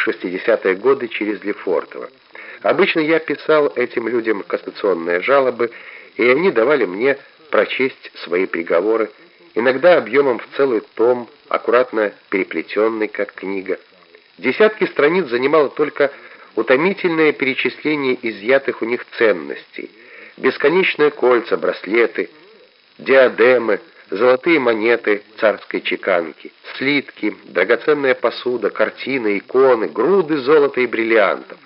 в 60-е годы через Лефортово. Обычно я писал этим людям кассационные жалобы, и они давали мне прочесть свои приговоры, иногда объемом в целый том, аккуратно переплетенный, как книга. Десятки страниц занимало только утомительное перечисление изъятых у них ценностей, бесконечные кольца, браслеты, диадемы, золотые монеты царской чеканки, слитки, драгоценная посуда, картины, иконы, груды золота и бриллиантов.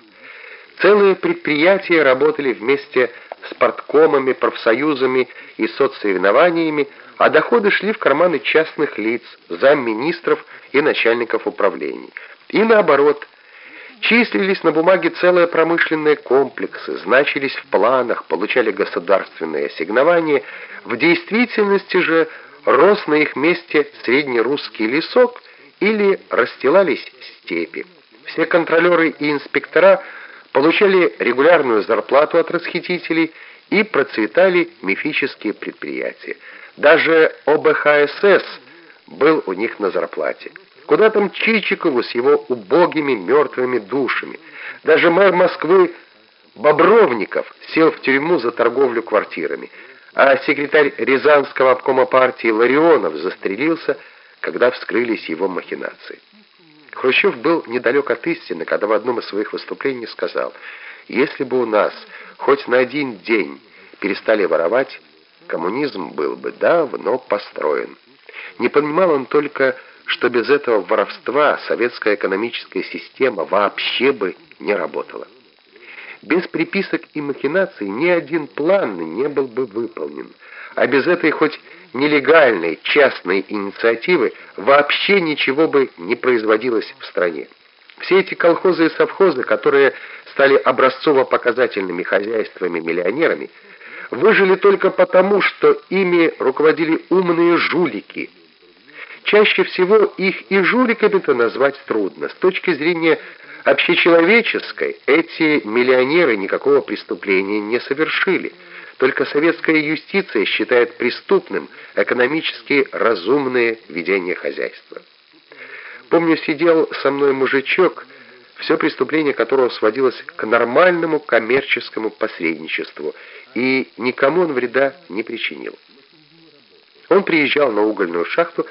Целые предприятия работали вместе с парткомами, профсоюзами и соцсоревнованиями, а доходы шли в карманы частных лиц, замминистров и начальников управлений. И наоборот, числились на бумаге целые промышленные комплексы, значились в планах, получали государственные ассигнования, в действительности же рос на их месте среднерусский лесок или расстилались степи. Все контролеры и инспектора получали регулярную зарплату от расхитителей и процветали мифические предприятия. Даже ОБХСС был у них на зарплате. Куда там Чичикову с его убогими мертвыми душами? Даже мэр Москвы Бобровников сел в тюрьму за торговлю квартирами, а секретарь Рязанского обкома партии Ларионов застрелился, когда вскрылись его махинации. Хрущев был недалек от истины, когда в одном из своих выступлений сказал, «Если бы у нас хоть на один день перестали воровать, коммунизм был бы давно построен». Не понимал он только, что без этого воровства советская экономическая система вообще бы не работала. Без приписок и махинаций ни один план не был бы выполнен, а без этой хоть нелегальной частной инициативы вообще ничего бы не производилось в стране. Все эти колхозы и совхозы, которые стали образцово-показательными хозяйствами-миллионерами, выжили только потому, что ими руководили умные жулики. Чаще всего их и жуликами-то назвать трудно. С точки зрения общечеловеческой эти миллионеры никакого преступления не совершили. Только советская юстиция считает преступным экономически разумное ведение хозяйства. Помню, сидел со мной мужичок, все преступление которого сводилось к нормальному коммерческому посредничеству, и никому он вреда не причинил. Он приезжал на угольную шахту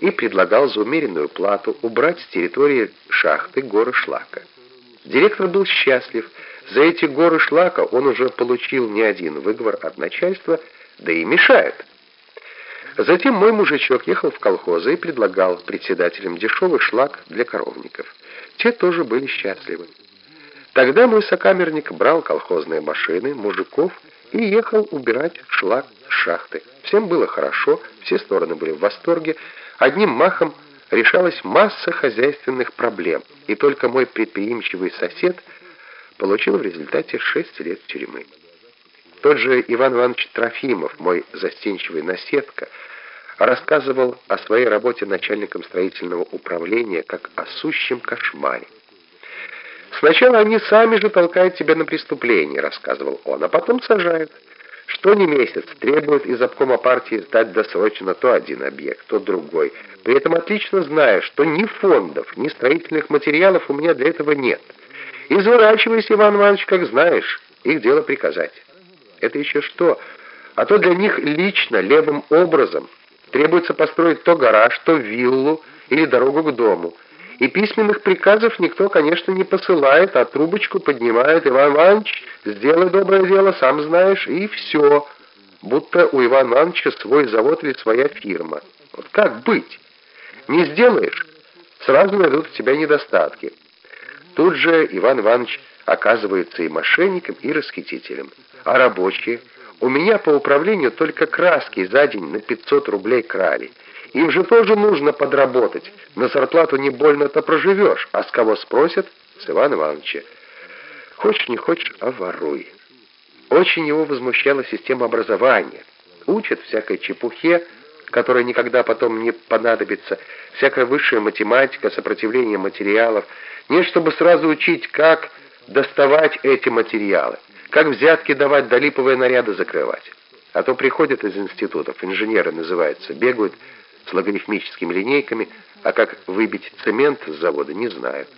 и предлагал за умеренную плату убрать с территории шахты горы шлака. Директор был счастлив. За эти горы шлака он уже получил не один выговор от начальства, да и мешает. Затем мой мужичок ехал в колхозы и предлагал председателям дешевый шлак для коровников. Те тоже были счастливы. Тогда мой сокамерник брал колхозные машины, мужиков и ехал убирать шлак шахты. Всем было хорошо, все стороны были в восторге, Одним махом решалась масса хозяйственных проблем, и только мой предприимчивый сосед получил в результате 6 лет тюрьмы. Тот же Иван Иванович Трофимов, мой застенчивый наседка, рассказывал о своей работе начальником строительного управления как о сущем кошмаре. «Сначала они сами же толкают тебя на преступление», — рассказывал он, — «а потом сажают». Что не месяц требует из обкома партии сдать досрочно то один объект, то другой. При этом отлично зная, что ни фондов, ни строительных материалов у меня для этого нет. Изворачивайся, Иван Иванович, как знаешь, их дело приказать. Это еще что? А то для них лично, левым образом, требуется построить то гараж, то виллу или дорогу к дому. И письменных приказов никто, конечно, не посылает, а трубочку поднимает Иван Иванович, сделай доброе дело, сам знаешь, и все. Будто у Ивана Ивановича свой завод или своя фирма. Вот как быть? Не сделаешь, сразу найдут у тебя недостатки. Тут же Иван Иванович оказывается и мошенником, и расхитителем. А рабочие? У меня по управлению только краски за день на 500 рублей крали. Им же тоже нужно подработать. На зарплату не больно-то проживешь. А с кого спросят? С Ивана Ивановича. Хочешь, не хочешь, а воруй. Очень его возмущала система образования. Учат всякой чепухе, которая никогда потом не понадобится, всякая высшая математика, сопротивление материалов. Нет, чтобы сразу учить, как доставать эти материалы, как взятки давать, да липовые наряды закрывать. А то приходят из институтов, инженеры называются, бегают, с логарифмическими линейками, а как выбить цемент с завода, не знают.